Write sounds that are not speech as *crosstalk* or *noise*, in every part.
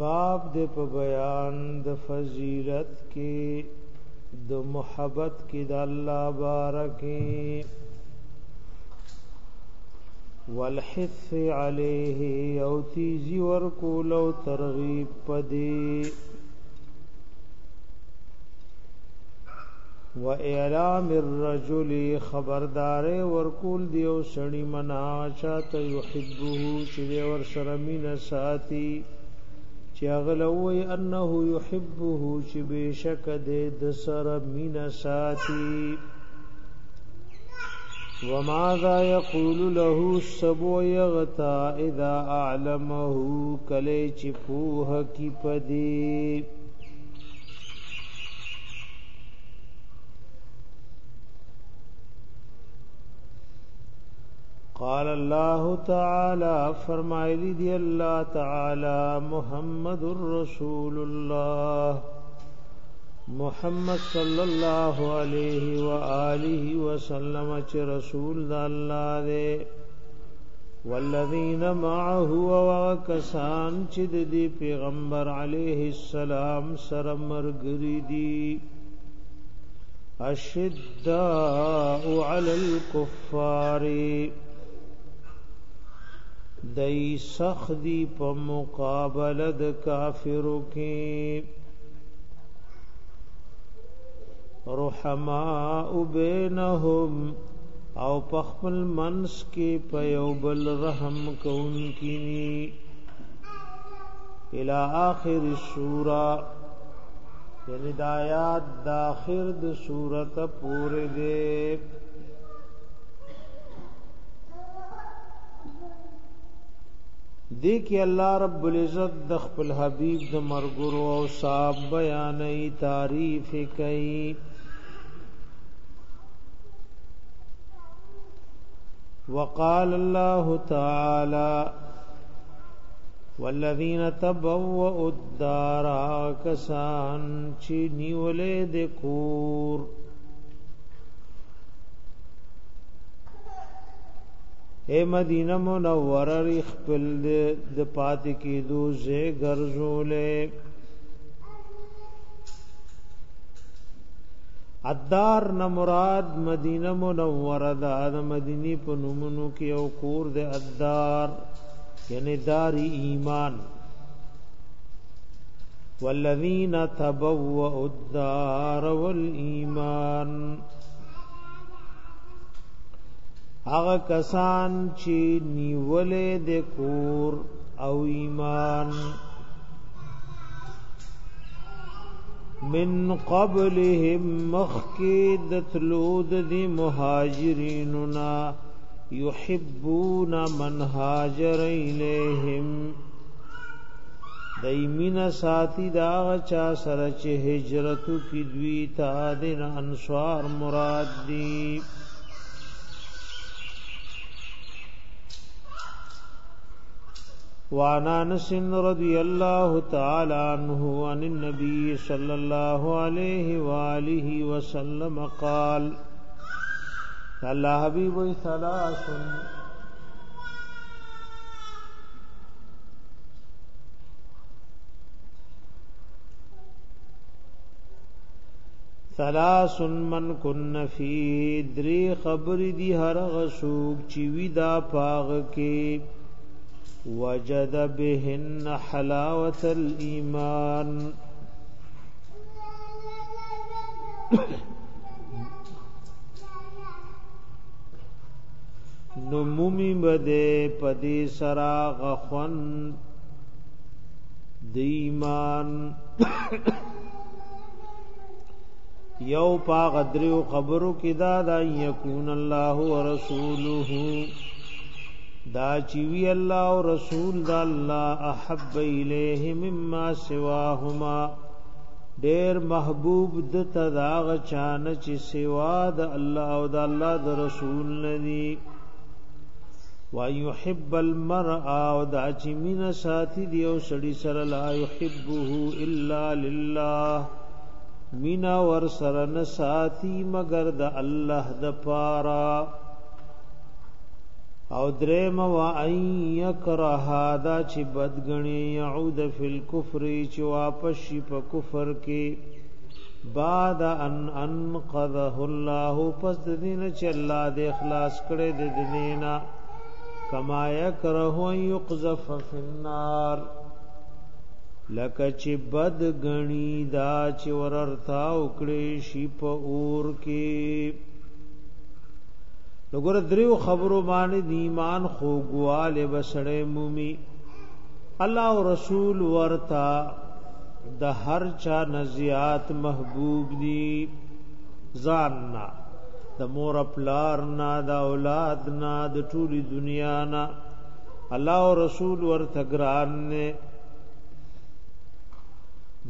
باب د په بیان د فضیلت کې د محبت کې د الله بارکه والحث عليه او تیزی ورکول او ترغیب پدی و اعلام الرجل خبردار ورکول دیو سړی منا چاته يحبه چې ور سره مين ساتي چې اغلوي انه يحبه چې بشک دې د سره مینا ساتي وماذا يقول له سبو يغتا اذا اعلمه کله چې پوه کی پدی قال الله تعالى فرمایلی دی الله تعالی محمد رسول الله محمد صلی الله علیه و آله وسلم چ رسول د الله دی والذین معه وکسان چ دی پیغمبر علیه السلام سره مرګری دی اشداء علی الکفاری دای سخدی په مقابله د کافرو کې رحماء بینهم او په خپل منس کې په یو بل رحم کوونکی الى اخر السوره یعنی د آیات د اخر د سورته پورې ده دې کې الله رب العزت د خپل حبيب د مرګرو او صاحب بیانې تعریف کوي وقال الله تعالى والذين تبوؤوا الدار كسان چې نیولې د کور اے مدینه منوره ری خپل د پات کې دوزه ګرځولې ادار نه مراد مدینه منوره ده د مدینی په نومونو کې او کور د ادار یعنی داری ایمان والذین تبوؤوا الدار والایمان هغه کسان چې نیولې د کور او ایمان من قبلهم مخکی دتلود دی مهاجریننا یحبون من هاجر الیهم دایمین ساتی دا چا سره چې هجرتو کی دوی ته د انصار مراد دی وانا نسن رضی الله تعالی عنہ عن النبي صلی الله علیه وآله وسلم قال الله حبیب ثلاث ثلاث من کن فی دری خبر دی هر غسوک چی وی دا پاغ کې وجد بهن حلاوة الإيمان نمومی بده پدی سرا غخون دیمان یو پا غدریو خبرو کدا دا یکون الله ورسوله دا چیوی الله او رسول دا الله احب الیه مما سواهما ډیر محبوب د تداغ چان چې سوا د الله او د الله د رسول ندی و یحب المرء او دا چې مینا ساتي دی او سړی سره لا یحبه الا لله مینا ور سره نه ساتي مگر د الله د پاره او درم و ان یکره دا چې بدګنی یعود فی الكفر چې واپس شي په کفر کې بعد ان انقذه الله پس دین چې الله دې اخلاص کړي د دینه کما یکره یقذف فی النار لکه چې بدګنی دا چې وررتا وکړي شي په اور کې نګور دریو خبرو باندې ایمان خوګواله بسړې مومي الله او رسول ورتا د هر چا نزیات محبوب دي ځاننا د مور پلار نه د اولاد نه د ټولي دنیا نه الله او رسول ورته ګران نه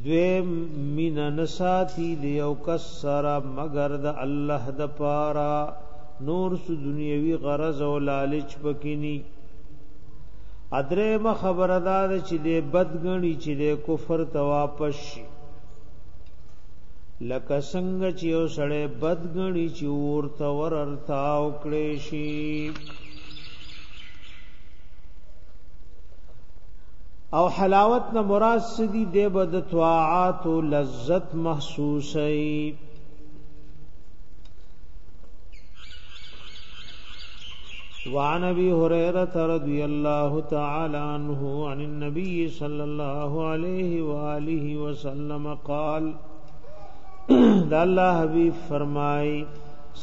دوی مین نساتی دیو کسرا مگر د الله د پاره نور سو دنیوي غرض او لالچ پکینی ادره ما خبره ده چې دې بدګنی چې دې کفر ته واپس شي لکه څنګه چې یو سړی بدګنی چې ورته ورتا او کړې شي او حلاوت نه مراد سدي دې بد توعات لذت محسوسه وعن ابي هريره رضي الله تعالى عنه عن النبي صلى الله عليه واله وسلم قال دا *clears throat* الله حبيب فرمای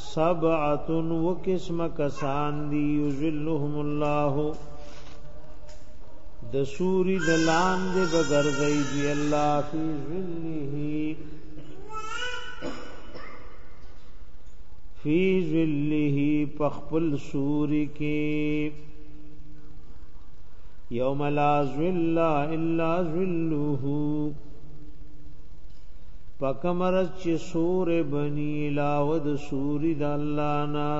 سبعه و قسم کسان دی الله د سوري دلان دې بغرزي دی الله فی ذله فی ذله پخپل سوری کې یوم لا ذل الا ذله پکمر چې سور بنی لاود سوری د الله نا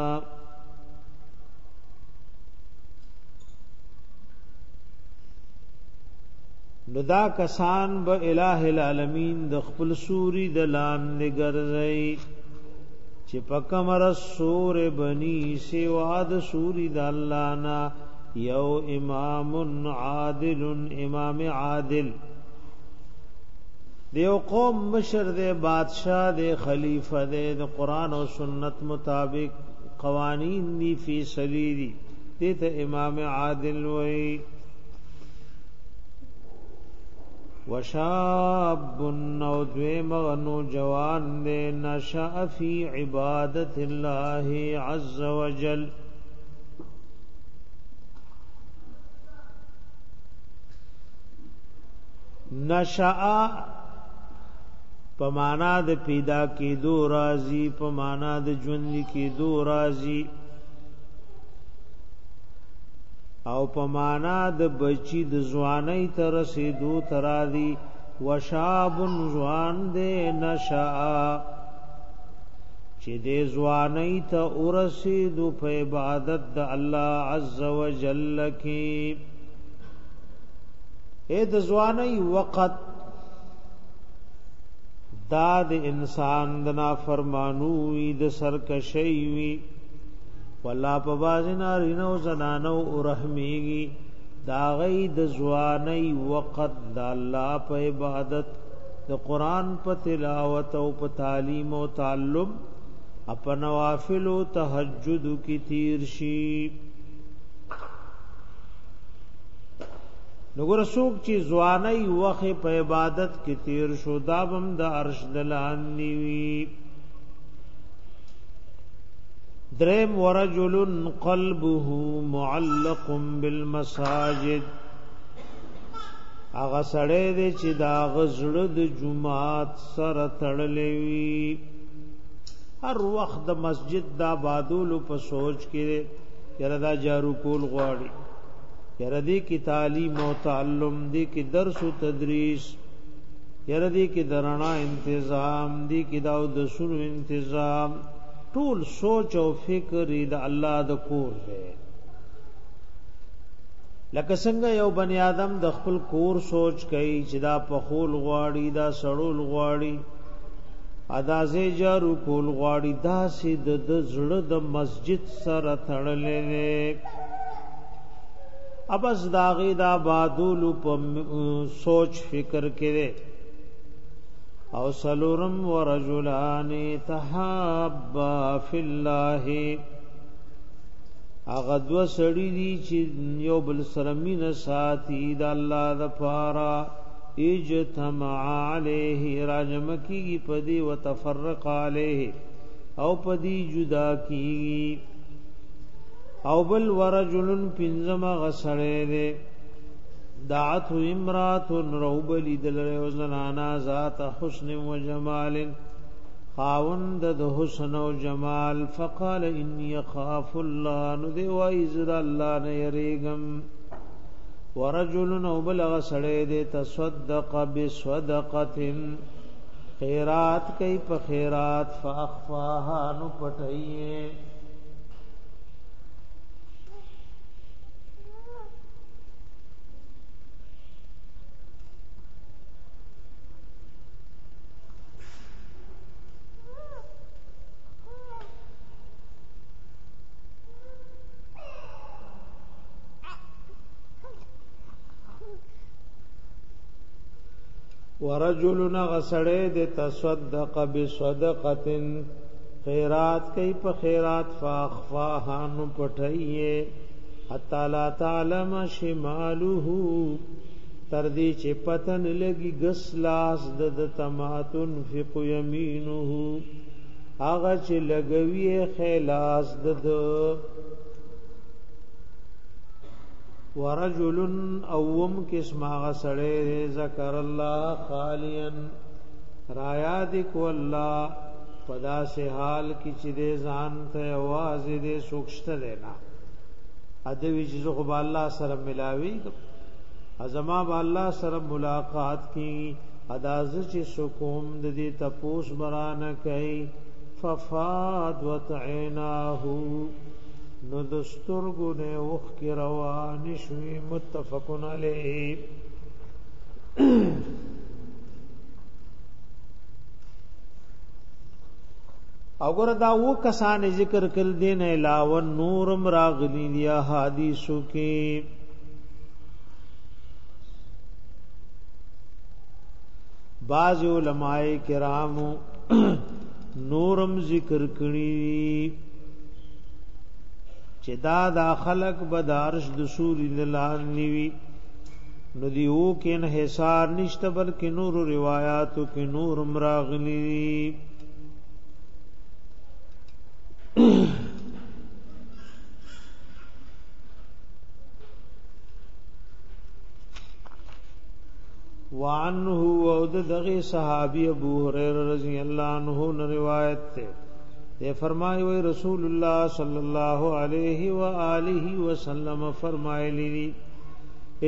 ندا کسان به الہ العالمین د خپل سوری د لام نګرځي چې پکمر سور بنی سوا د سوري د الله نا یو امام عادل امام عادل دیو قوم مشر دے بادشاہ دے خلیفہ دے د قران او سنت مطابق قوانین دی فی سلیری دته امام عادل وئی وشاب نو دویم غنو جوان دے نشأ فی عبادت اللہ عز وجل نشأ پمانا د پیدا کی دو رازی پمانا د ژوند کی دو رازی او پمانا د بچی د ځواني تر رسیدو ترادی وشاب ځوان دې نشا چې دې ځواني ته ورسیدو په عبادت د الله عز وجل کې اې د ځواني وخت دا د انسان د نافرمانوي د سرکشي وي والله په باز نارینو زنانو او رحمیږي دا غي د ځواني وقت د الله په عبادت د قران په تلاوت او په تعلیم او تعلم اپن وافل او تهجد کی تیر شي نګور سوق چې ځواني وخت په عبادت کې تیر شو دا بم د عرش دلان نیوي درم ورجل قلبه معلق بالمساجد اغه سړی دی چې دا غزړه د جمعات سره تړلې وي هر وخت د مسجد دا بادولو په سوچ کې یره دا جارو کول غواړي یره دې کې تعلیم او تعلم دې کې درس او تدریس یره دې کې درنا انتظام دې کې دا د سونو انتظام ټول سوچ او فکر د الله د کور دی لکه څنګه یو بنی آدم د خپل کور سوچ کوي چې دا پخول غواړي دا سړول غواړي ادازې جارو کول غواړي دا سي د زړه د مسجد سره تړلې وي ابس داغي دا بادول په سوچ فکر کې او سلورم ورجلان تحابا فی الله اغه دو سړی دي چې یو بل سره مين ساتي د الله د پارا اجتمع علیه راجم کی پدی وتفرق علیه او پدی جدا کی او بل ورجلن پنځما غسړې ده دعت امرات روب لیدل یو زنانا ذات حسن و جمال خاوند د حسن او جمال فقال اني اخاف الله نو دی وای زر الله نه یریګم ورجل او بلغ سړی دی تصدق بسدقه خیرات کوي په خیرات فاخفاها نو پټایې ورجلنا غسړې د تصدق بصدقتن خیرات کوي په خیرات فاخفاها نو پټایې حتا لا تعلم شماله تر دې چې پتن لګي غسلاس د تماتن فق يمينه هغه چې لګوي خیلاس د ورجل اوم قسم غسړې ذکر الله خالیا رایا کو الله پدا سے حال کی چې دې ځان ته आवाज دې سوکشت لینا ادوی چې زغ الله سره ملاوي ازما با الله سره ملاقات کی اداز چې سکوم د دې تپوس برانه کوي ففاد وتعناه نو دسترګو نه وخ کی روان شوی متفقن علی اگر دا و کسان ذکر کل دین علاوه نورم راغلی دی حدیثو کې بعض علماء کرام *clears throat* نورم ذکر کړی چې دا دا خلق بدارش د سوري دلان نیوي نو دی او کې انحصار نشته بلکې نور روایتو کې نور مراغلی *clears throat* وعنه او دغه صحابي ابو هريره رضی الله عنه روایت ته دی فرمای وی رسول الله صلی الله علیه و آله وسلم فرمایلی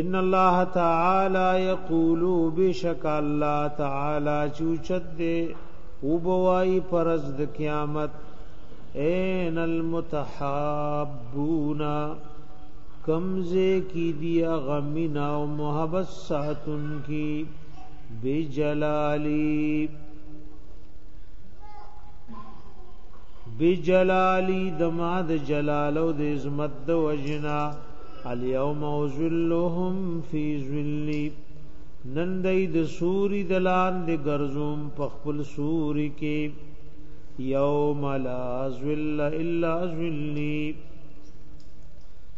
ان الله تعالی یقول بشک الله تعالی چوچد دی او بوای پرز د قیامت این المتحابون کمزه کی دیا غمینا او محبت ساتن کی بجلالی بجلالی دما د جلالو د عظمت د وجنا الیوم اوذلهم فی ذلی نن دای د سوری دلان د غرزوم په خپل سوری کې یوم لا ذل الا ذلی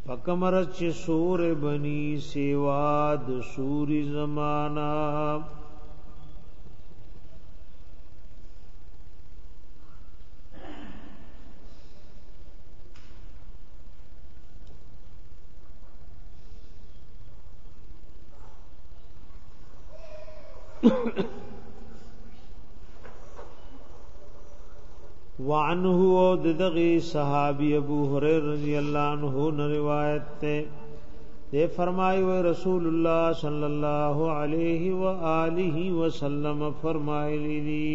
پکمرچ سور بنی سیوا د سوری زمانہ وعنه او دغه صحابي ابو هريره رضی الله عنه نه روایت ته دې فرمایي و رسول الله صلی الله علیه و آله وسلم فرمایلی دي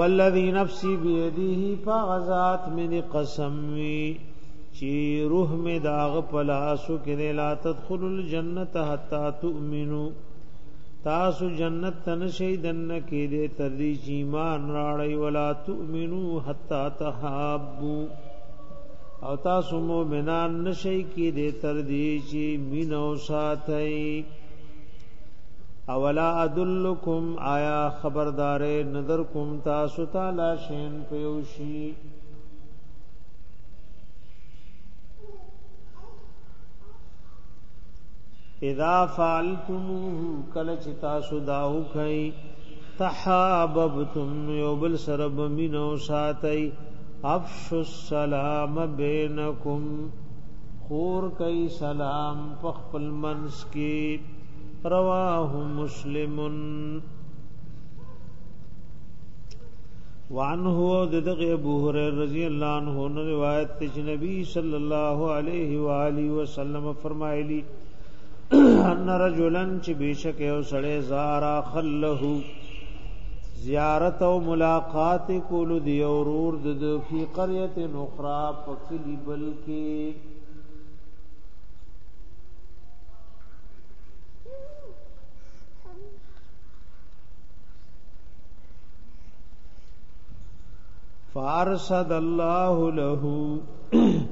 والذي نفسي بيده فغزات من قسمي چې روح می داغ پلاسو کې لا تدخل الجنه حتا تؤمنو تاسو جنت تن شي دنه کې دې تر دې چې ایمان راړی ولا تؤمنو حتا تحابو او تاسو مؤمنان نشي کې دې تر دې چې مينو ساتي اولا ادلکم آیا خبردارې نظر کوم تاسو تعالی شین پیوشي اذا فعلتموه کل چې تاسو دا وکئ تحاببتم یوبل سرب مینو ساتئ افش السلام بینکم خور کئ سلام پخپل منس کی رواه مسلم وعنه دغه ابو هريره رضی الله عنه روایت ته نبی صلی الله علیه و آله وسلم فرمایلی ان رجلن چې بشک یو سړی زارا خلهو زیارت او ملاقات کول دی اورور د فی قريه نخرا فکلی بلکی فارسد الله له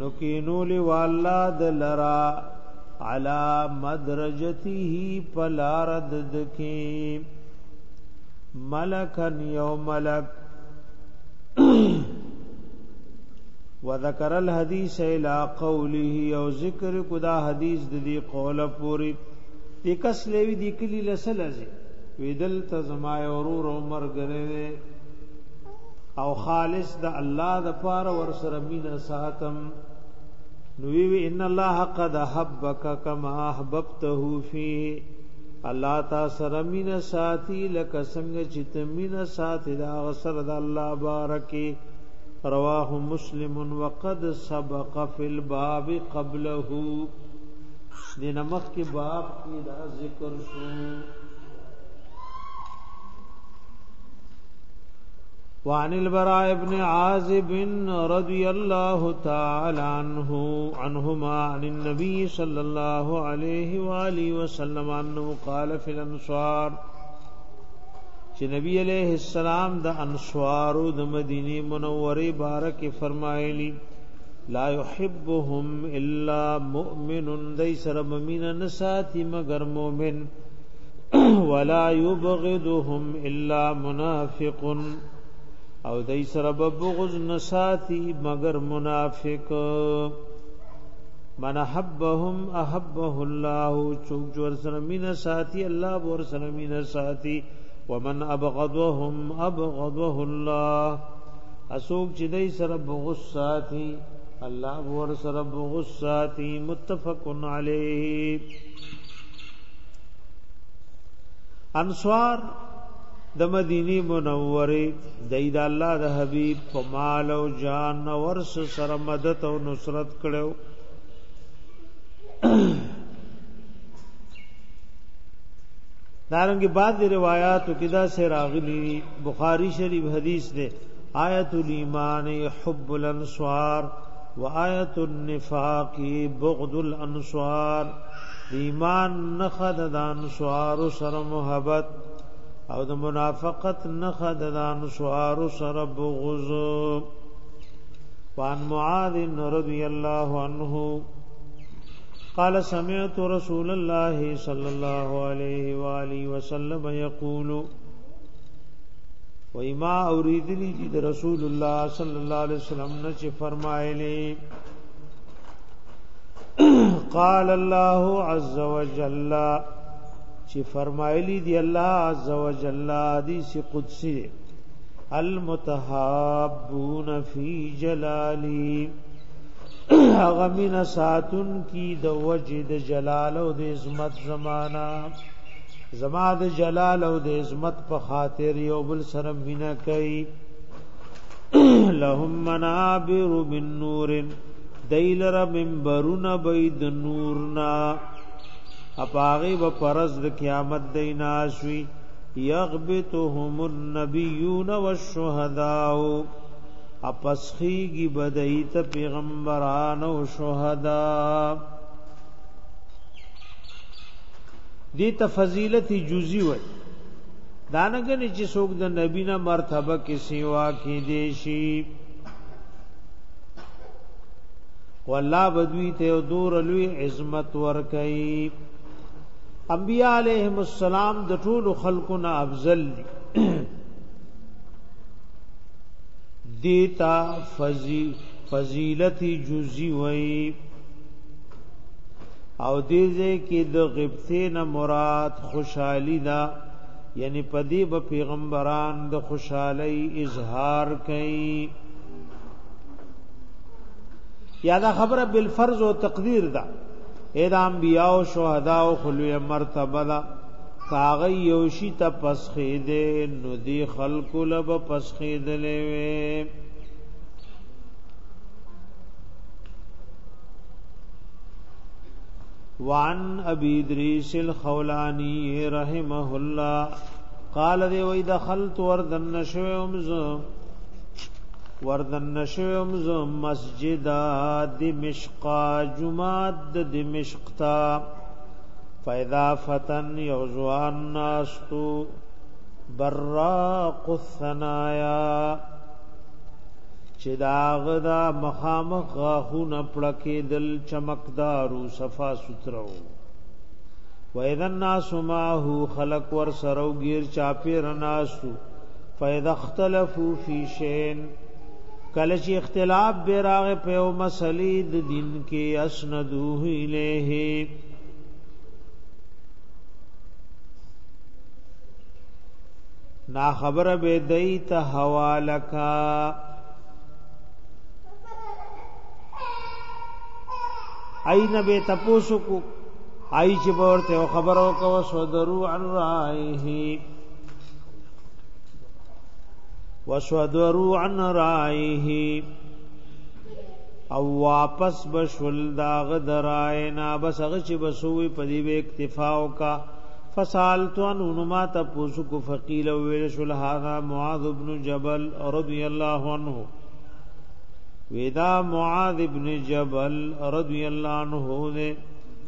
نو کینول والله دلرا علا مدرجته پلارد دکی ملکن یو ملک *clears throat* وذکر الحدیث الى قوله او ذکر کدا حدیث د دې قوله پوری د کس لوي د کلی لسلزه ویدل تزما اورور عمر غره او خالص د الله د پاره ور سره مینا ساتم نو وی ان الله قد حبک کما احببته فی الله تا سره مین ساتي لک څنګه چې تمین ساتي دا غسر د الله بارکی رواه مسلم وقد سبق فی الباب قبله دینه مخ کې باب کې دا ذکر شو وعن البراء بن عازب رضي الله تعالى عنه عنهما عن النبي صلى الله عليه وآله وسلم أنه قال في الأنصار چې نبی عليه السلام د انصارو د مدینه منورې بارکه فرمایلی لا يحبهم الا مؤمن دیسر مؤمن نساتی مگر مؤمن *clears throat* ولا يبغضهم الا منافقون او دای سره بغض نساتی مگر منافق من احبهم احبه الله چوک جور سره مين ساتي الله ور سره مين ساتي ومن ابغضهم ابغضه الله اسوک چې دای سره بغض ساتي الله ور سره بغض ساتي متفق علیه انصار د مدینی منورې د الله د حبیب په مال او جان ورس سره مدد او نصرت کړو دارنګ بعد روایتو کدا سے راغلی بخاری شریف حدیث دے آیت الایمان حب الانصار و آیت النفاق بغض الانصار ایمان نخد د انصار سره محبت او د منافقت نخه د دان شعار سره بغض وان معاذ رضی الله عنه قال سمعت رسول الله صلى الله عليه واله وسلم يقول وما اوریدلی دي د رسول الله صلى الله عليه وسلم نه چې فرمایلی قال الله عز وجل چې فرمایلی دی الله عزوجل حدیث قدسی المتحابون فی جلالی اغمین ساتن کی د وجد جلال او د عظمت زمانہ زما د جلال او د عظمت په خاطر یو بل سره مینا کوي لهم منابر من نور دیل را منبرون بيد نورنا اپاغي و پرز د قیامت دینا شوی یغبتهم النبیون والشهداء اپسخیږي بدایت پیغمبران او شهدا دي تفضیلت جزئی وای دانګنی چې څوک د نبی نه مرتبه کې سیوا کې دی شي والله بدوی ته دور لوی عظمت ور کوي انبیاء علیهم السلام د ټول خلقنا افضل دی دیتا فضی فضیلت جزئی وی او دې کې د غبطه نه مراد خوشحالي دا یعنی پدی به پیغمبران د خوشحالي اظهار کړي یا دا خبره بالفرض او تقدیر ده اې د انبیا او شهدا او خلوی مرتبه دا کاغ یوشي ته پسخې دې نو دي خلق لب پسخې دلې وې وان ابي دريس الخولاني رحمه الله قال دې وې دخلت وردن شوم زم وردن نشویم ز مسجد دمشق جمعات د دمشق تا فاذا فتن یوزوان ناستو براق الثنایا چې داغ دا مخامخ غاخونه پړکې دل چمکدارو صفا سوترو وإذا الناس معه خلق ور سرو گیر چاپی رناسو فإذا اختلفوا في شيء کله چې اختلاف به راغ په او مسلې د دین کې اسندوه الیه نا خبر به دیت حواله کا اين به تپوسو کو آی چې ورته خبرو کو سو درو عن رائه وشودرو عن رائه او واپس بشول داغ دراینا بس هغه چې بسوي په دې به اکتفا وکا فسالت عن انما تپوسو کو فقیل ویل شل هاغه معاذ ابن جبل رضی الله عنه ودا معاذ ابن جبل رضی الله عنه نے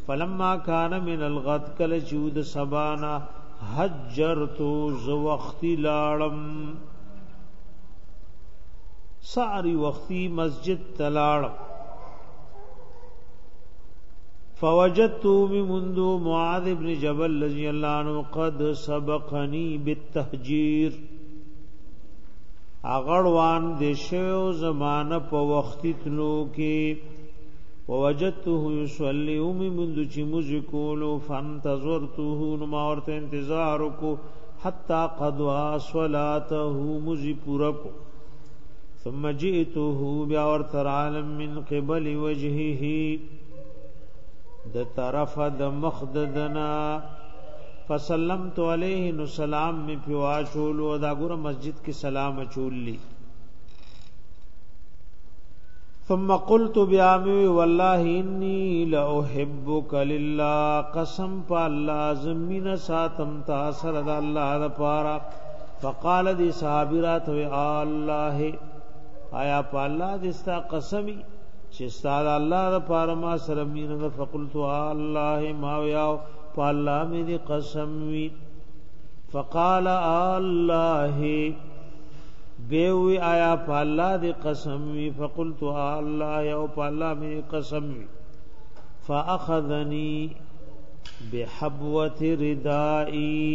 فلما كان من الغد کل چود سبانا حجرت ز وقتی لاړم ساری وختي مسجد تلاړ فوجدت بمنذ معاذ بن جبل رضی الله عنه قد سبقني بالتهجير اغړوان د شیو زمانه په وختي تلو کې ووجدته يصلي امي منذ چې موږ کولو فانتظرته نو ما ورته انتظار کو حتا قد صلاته موږ پورا کو ثم جئته بیا ور عالم من قبل وجهه د طرف د مخددنا فسلمت علیه نو سلام می پیوا شول او دا ګور مسجد کې سلام چولی ثم قلت بیامی والله انی لأحبک لله قسم په الله زمینه ساتم تاسو رضا الله لپاره فقال دی صحابرات وی الله آیا په الله دې ستا قسمی چې ستا د الله د پاره ما سره مين فقلت الله ما وياو په الله مې دې قسم وي فقال الله بیوی آیا په الله دې قسم وي فقلت الله او په الله مې قسم وي فاخذني بحبوه ردائي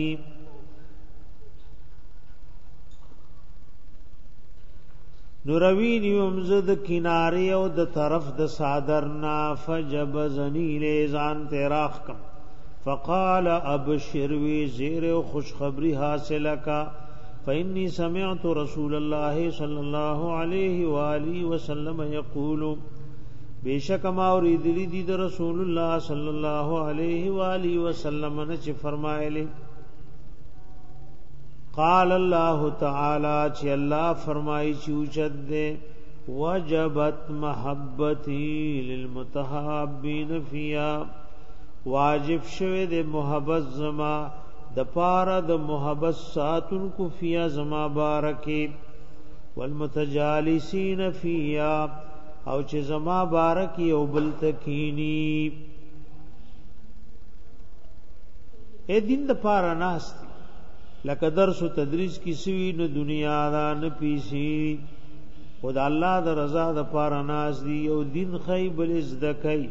نوروین یوم زد کناری او د طرف د صادر نا فجب زنیل ازان تیراخ کم فقال ابشر وی زیر او خوشخبری حاصل کا فإني سمعت رسول الله صلى الله عليه واله وسلم يقول بیشک ما اوریدلی دی د رسول الله صلی الله علیه و آله وسلم نه چې فرمایلی قال الله تعالی چې الله فرمایي چې اوچت دې وجبت محبتي للمتحابين فيا واجب شوه دې محبت زما د پاره د محبت ساتن کو فيا زما بارکي والمتجالسين فيا او چې زما بارکي او بل تکيني اے دین د پاره ناست لکه درس او تدریس کی سوی نه دنیا دا نه پیسي خدا الله د رضا د پار ناز دی او دین خیب لزدکای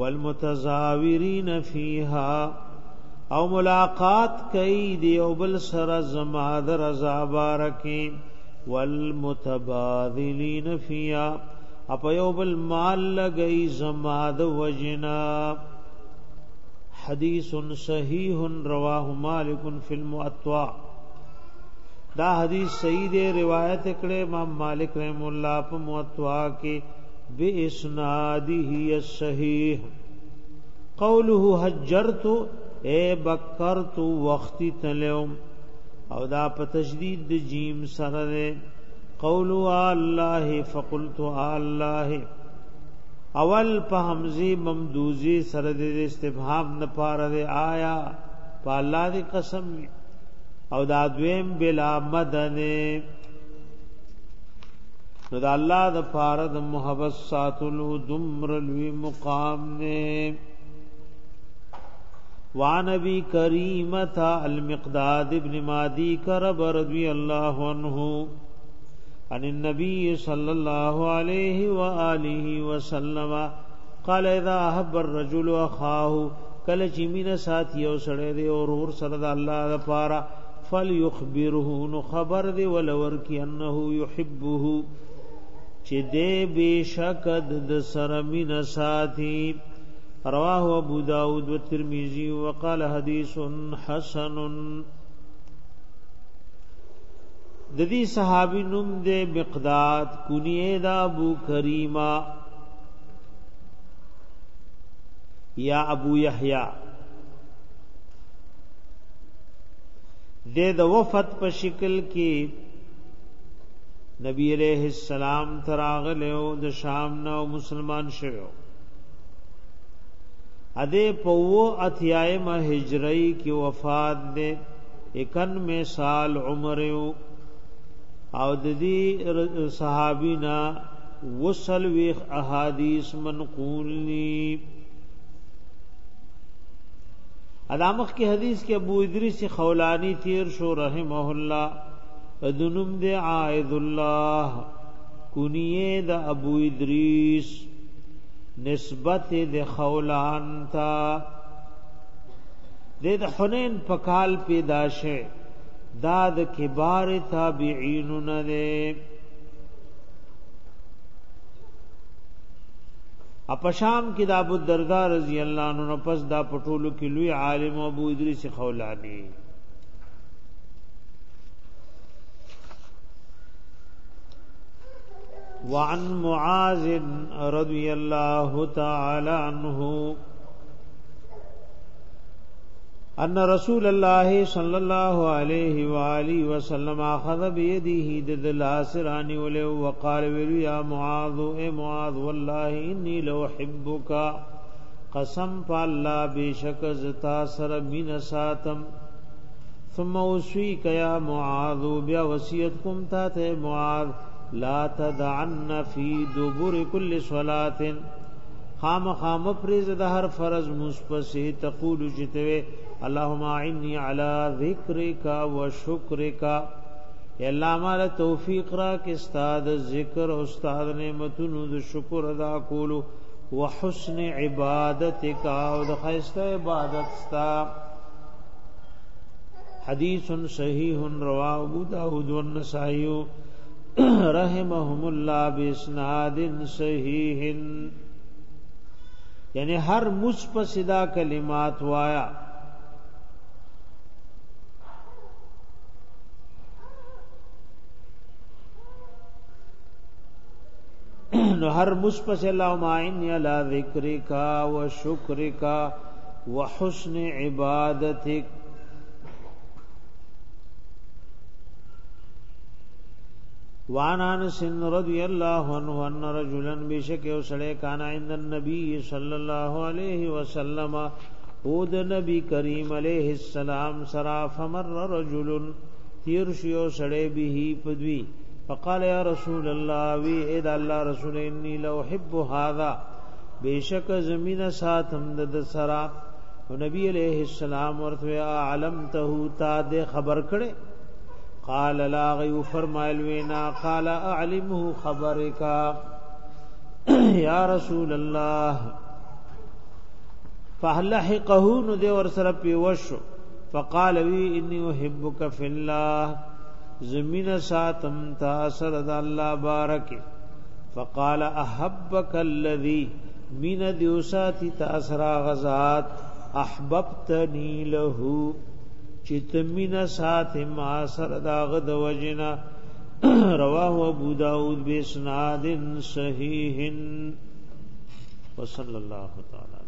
والمتزاورین فیها او ملاقات کوي دی او بل سره زما د رضا بارکی والمتبادلین فیها اپ یو بل مال لګی زما د وجنا حدیث صحیح رواه مالک فی المعطا دا حدیث صحیح دی روایت کړه امام مالک رحم الله په موطوا کې به اسناده الصحیح قوله حجرت اے بکرت وختي تلوم او دا په تشدید د جیم سره ده قولوا الله فقلت الله اول په حمزه ممدوزی سره د استفهام نه پاره دی آیا په الله دی قسم او دا دویم بلا مدن نو دا الله د پاره د محبت ساتلو دمر لوی مقام نه وانبی کریمتا المقداد ابن مادی کرب رضی الله عنه عن النبي صلى الله عليه وآله وسلم قال اذا احب الرجل اخاه کله چې مینه ساتي او سړی دی او ور سره د الله لپاره فليخبره نو خبر دی ولور کی انه يحبه چې دې بشکد د سره مینه ساتي رواه ابو داود والترمذي وقال حديث حسن د دې صحابي نوم دې مقداد کنیه دا ابو کریما یا ابو یحیی د د وفد په شکل کې نبی عليه السلام تراغله او د شام نو مسلمان شوو اده په و اتیایم هجری کې وفات ده 91 سال عمر یو او د دې صحابینا وصل ویخ احادیث منقولنی ادمخ کی حدیث کې ابو ادریس خولانی تیر شو رحمه الله ادنم د عائد الله کنیه د ابو ادریس نسبت د خولان تا د حنین په کال پیدا شه دا د کبار تابعین نه ده اپشام کې د ابو الدرداء رضی الله عنه پس دا پټولو کې لوی عالم ابو ادریس خولانی وعن معاذ رضی الله تعالی عنہ ان رسول الله صلی الله علیه و آله وسلم اخذ بيده دلاسرانی ول وقال ویل یا معاذ اے معاذ والله انی لو حبک قسم الله بشک زتا سر مین ساتم ثم وصيك يا معاذ بیا وصیت کوم تا ته معاذ لا تدعن في دبر كل صلاه خام خام پریز د هر فرض مصپسه تقول جتوی اللهم اعني على ذکرک و شکرک الله مال توفیق را کې استاد ذکر او استاد نعمتونو د شکر ادا کولو وحسن عبادتک او د خیسته عبادت ستا حدیث صحیح رواه ابو داود والنسائی رحمهم الله باسناد صحیح یعنی هر مص په صدا کلمات وایا نو هر مس پس اللهم عني على ذكرك وشكرك وحسن عبادتك وان انس رضی الله عنه ان رجلا بشک او سړی کان عند النبي صلى الله عليه وسلم او د نبی کریم علیه السلام سرا فمر رجل تیر شیو سړی به پدوی فقال یا رسول الله وی اذا الله رسول انی لو حب هذا بیشک زمینه ساتم د سرا نبی علیہ السلام ورته علمته تا دې خبر کړي قال لا غي فرمایل وینا قال اعلمه خبرك *clears throat* یا رسول الله فهلحقه نو دې ور سره پیوشو فقال وی انی احبک فی الله زمین ساتم تا سر د الله بارک فقال احبك الذي من دیوساتی تا سرا غزات احببتني له چت من سات ما سر داغ وجنا رواه ابو داود بسناد صحیح وصلى الله تعالی